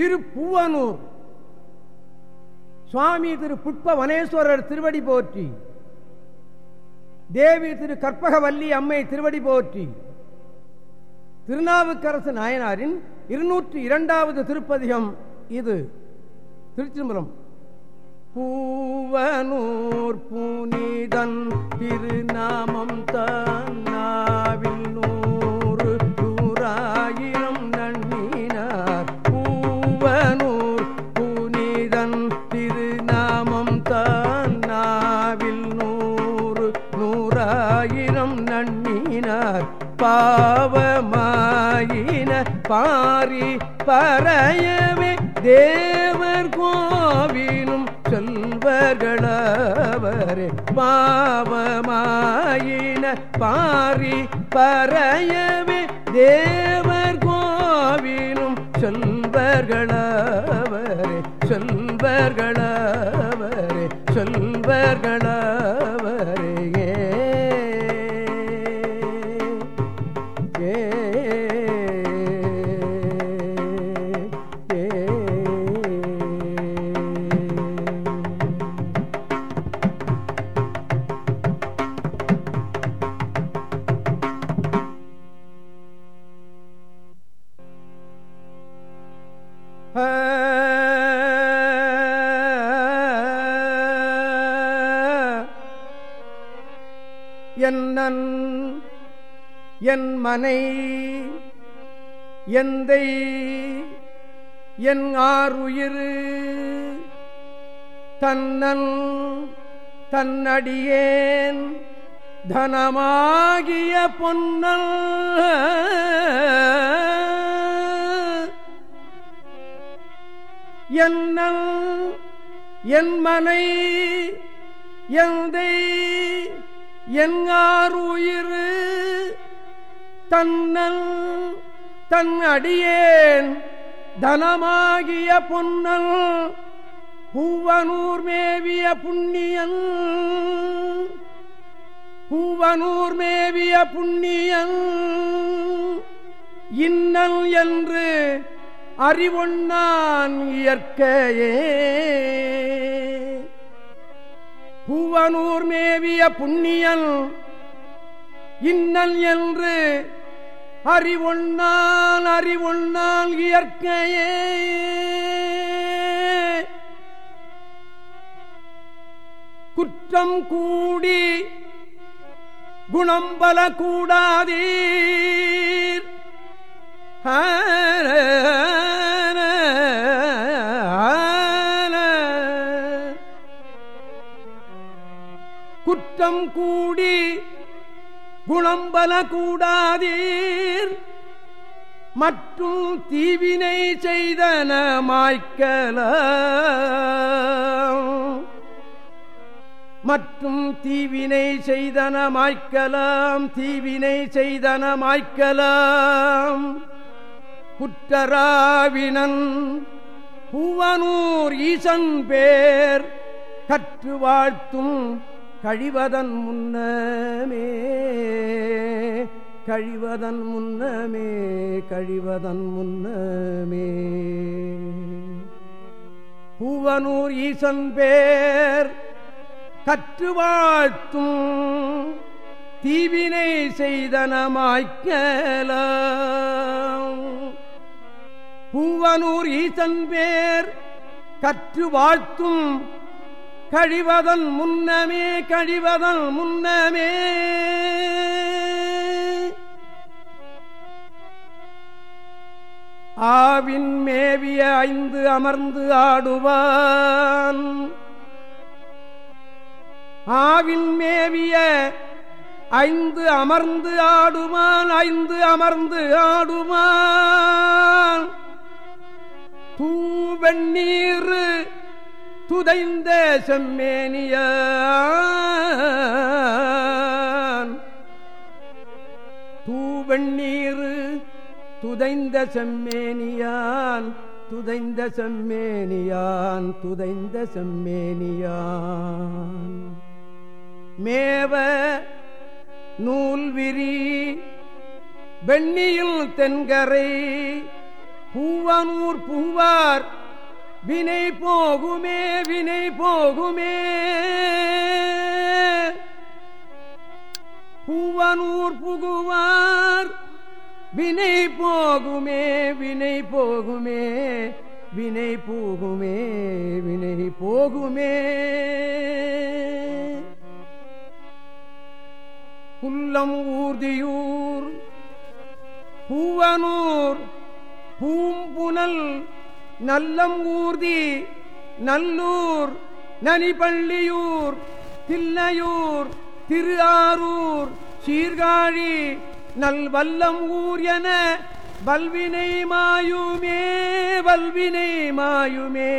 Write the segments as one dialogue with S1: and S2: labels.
S1: திருப்புவனூர் சுவாமி திரு புட்ப வனேஸ்வரர் திருவடி போற்றி. தேவி திரு கற்பகவல்லி அம்மை திருவடி போற்றி. திருநாவுக்கரசு நாயனாரின் இருநூற்றி இரண்டாவது திருப்பதிகம் இது. திருச்சிதம்பரம் பூவனூர் புனிதன் திருநாமம் தான் பாரி பறையவே தேவர் கோவிலும் சொல்வர்களவரே பாவமாயின பாரி பறையவே தேவர் கோவிலும் சொல்வர்களவரே சொல்வர்களவரே சொல்வர்களவரே என் மனை எந்தை என் ஆறுயிர் தன்னன் தன்னடியேன் தனமாகிய பொன்னல். என்னல் என் மனை எந்தை என் எங்காருயிர் தன்னல் தன் அடியேன் தனமாகிய பொன்னல் பூவனூர் மேவிய புண்ணியன். பூவனூர் மேவிய புண்ணியன். இன்னல் என்று அறிவொன்னான் இயற்கையே. பூவனூர் மேவிய புண்ணியன் இன்னல் என்று அறிவுண்ணால் அறிவுண்ணால் இயற்கையே. குற்றம் கூடி குணம் பல கூடாதீர். குற்றம் கூடி குணம்பல கூடாதீர் மற்றும் தீவினை செய்தன மாய்க்கல. மற்றும் தீவினை செய்தன மாய்க்கலாம் தீவினை செய்தன மாய்க்கலாம். புற்றராவினன் பூவனூர் ஈசன் பேர் கற்று வாழ்த்தும் கழிவதன் முன்னமே கழிவதன் முன்னமே கழிவதன் முன்னமே. பூவனூர் ஈசன் பேர் கற்று வாழ்த்தும் தீவினை செய்தனமாய்க்கல பூவனூர் ஈசன் பேர் கற்று வாழ்த்தும் கழிவதன் முன்னமே கழிவதன் முன்னமே. ஆவின் மேவிய ஐந்து அமர்ந்து ஆடுவான். ஆவின் மேவிய ஐந்து அமர்ந்து ஆடுமான் ஐந்து அமர்ந்து ஆடுமான் தூவெண்ணீர் துதைந்த செம்மேனியான். தூவண்ணீர் துதைந்த செம்மேனியான் துதைந்த செம்மேனியான் துதைந்த செம்மேனியான். மேவ நூல் விரி வெண்ணியில் தென்கரை பூவனூர் பூவார் வினை போகுமே வினை போகுமே. பூவனூர் புகுவார் வினை போகுமே வினை போகுமே. வினை போகுமே வினை போகுமே. புல்லம் ஊர்தியூர் பூவனூர் பூம்புனல் நல்லம் ஊர்தி நல்லூர் நனிபள்ளியூர் தில்லையூர் திருஆரூர் சீர்காழி நல்வல்லம் ஊர் என வல்வினை மாயுமே வல்வினை மாயுமே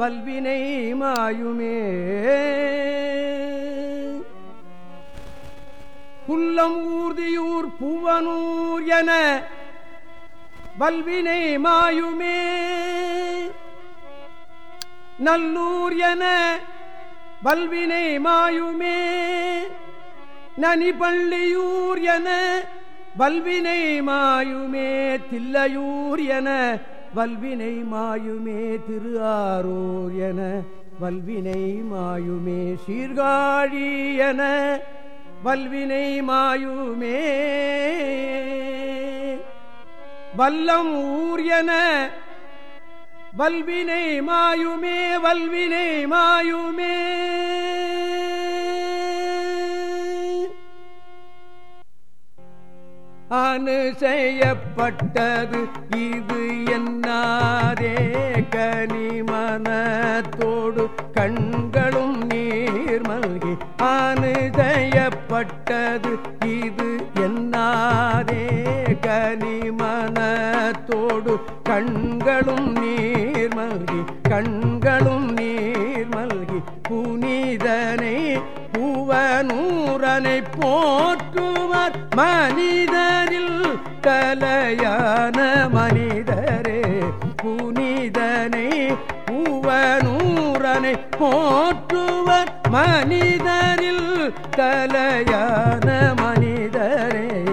S1: வல்வினை மாயுமே. புல்லம் ஊர்தியூர் பூவனூர் என வல்வினை மாயுமே. நல்லூர் என வல்வினை மாயுமே. நனி பள்ளியூர் என வல்வினை மாயுமே. தில்லையூர் என வல்வினை மாயுமே. திரு ஆரூர் என வல்வினை மாயுமே. சீர்காழி என வல்வினை மாயுமே. வல்லம் ஊர் என வல்வினை மாயுமே வல்வினை மாயுமே. அனு செய்யப்பட்டது இது என்னாரே கனிமனத்தோடு கண்களும் நீர் மல்கி. அனு செய்யப்பட்டது இது என்னாரே கனிமனத்தோடு கண்களும் நீர் மல்கி கண்களும் நீர் மல்கி புனிதனை பூவனூரனை போற்றுவர். மனிதரில் கலையான மனிதரே புனிதனை பூவனூரனை போற்றுவர். மனிதரில் கலையான மனிதரே.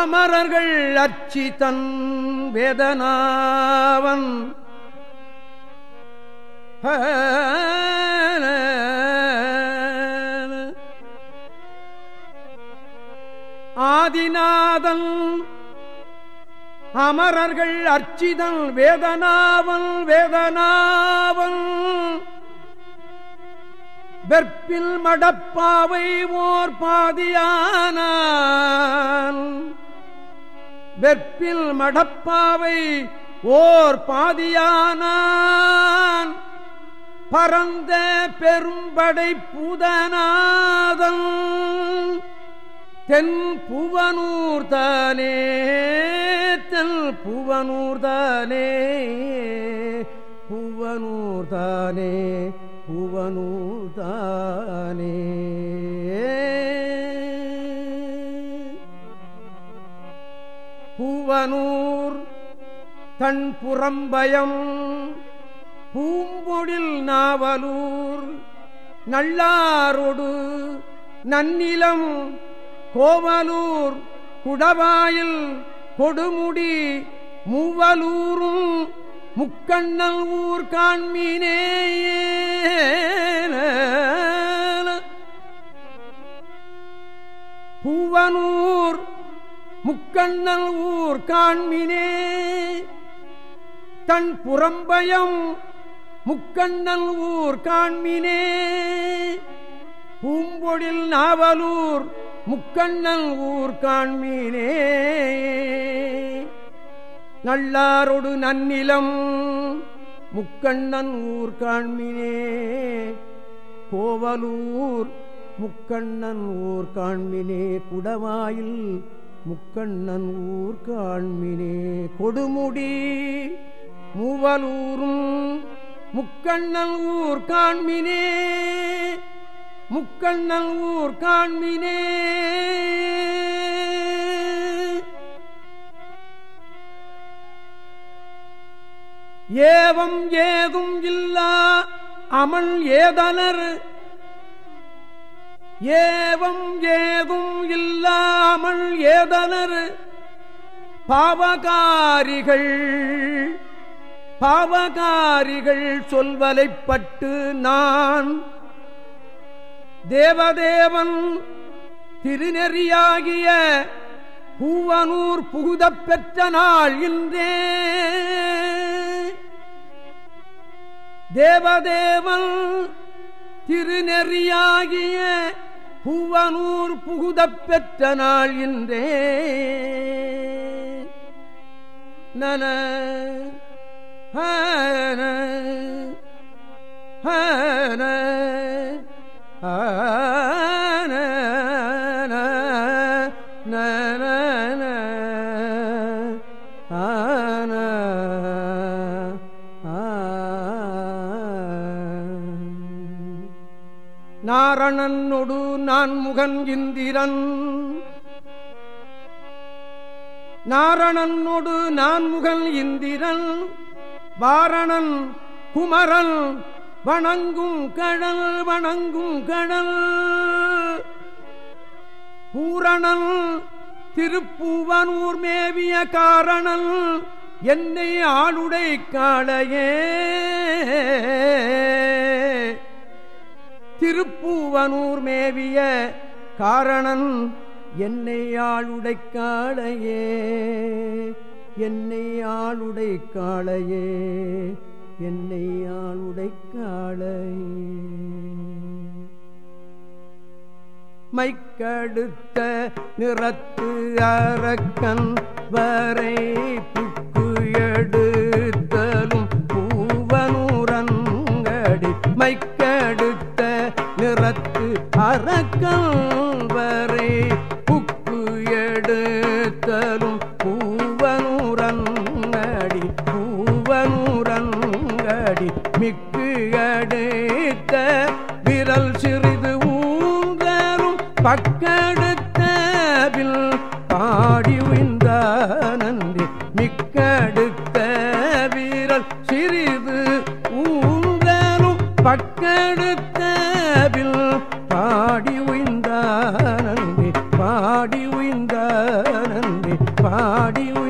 S1: அமரர்கள் அச்சிதன் வேதனாவன். ஆதிநாதன் அமரர்கள் அர்ச்சிதன் வேதனாவன் வேதனாவன். வெற்பில் மடப்பாவை ஓர் பாதியானான். வெற்பில் மடப்பாவை ஓர் பாதியானான். பரந்த பெரும்படை புதநாதம் தென் புவனூர் தானே தென் புவனூர் தானே புவனூர் தானே புவனூர் பூவனூர் தன் புறம்பயம். பூம்பொழில் நாவலூர் நல்லாரோடு நன்னிலம் கோவலூர் குடவாயில் கொடுமுடி மூவலூரும் முக்கண்ணல் ஊர் காண்மீனே. பூவனூர் முக்கண்ணல் ஊர் காண்மினே. தன் புறம்பயம் முக்கண்ணல் ஊர் காண்மினே. பூம்பொழில் நாவலூர் முக்கண்ணல் ஊர் காண்மீனே. நல்லாரொடு நன்னிலம் முக்கண்ணன் ஊர் காண்மினே. கோவலூர் முக்கண்ணன் ஊர் காண்மினே. குடவாயில் முக்கண்ணன் ஊர் காண்மினே கொடுமுடி மூவலூரும் முக்கண்ணன் ஊர் காண்மினே முக்கண்ணல் ஊர் காண்மினே ஏவம் ஏதும் இல்லா அமல் ஏதனர் ஏவம் ஏதும் இல்லாமல் ஏதனர் பாவகாரிகள் பாவகாரிகள் சொல்வலைப்பட்டு நான் தேவதேவன் திருநெறியாகிய பூவனூர் புகுதப் பெற்ற நாள் இன்றே. தேவதேவன் திருநெறியாகிய பூவனூர் புகுதப் பெற்ற நாள் இன்றே. நன ஹன ஹன ஆன நாரணனொடு நான் முகன் இந்திரன். நாரணனொடு நான் முகன் இந்திரன். வாரணன் குமரன் வணங்கும் கடல் வணங்கும் கடல். பூரணன் திருப்பூவனூர் மேவிய காரணன். என்னை ஆளுடை காளையே. திருப்பூவனூர் மேவிய காரணன் என்னை ஆளுடை காளையே. என்னை ஆளுடை காளையே. என்னை ஆளுடை காளையே மைக்கடுத்த நிறத்து அரக்கன் வரை அடி மிக்கு அடைத்த விரல் சிறிது ஊங்கரும் பக்கடுத்த வில் பாடி உய்ந்த நன்றி மிக்கடுத்த விரல் சிறிது ஊங்கரும் பக்கடுத்த வில் பாடி உய்ந்த நன்றி பாடி உய்ந்த நன்றி பாடி உய்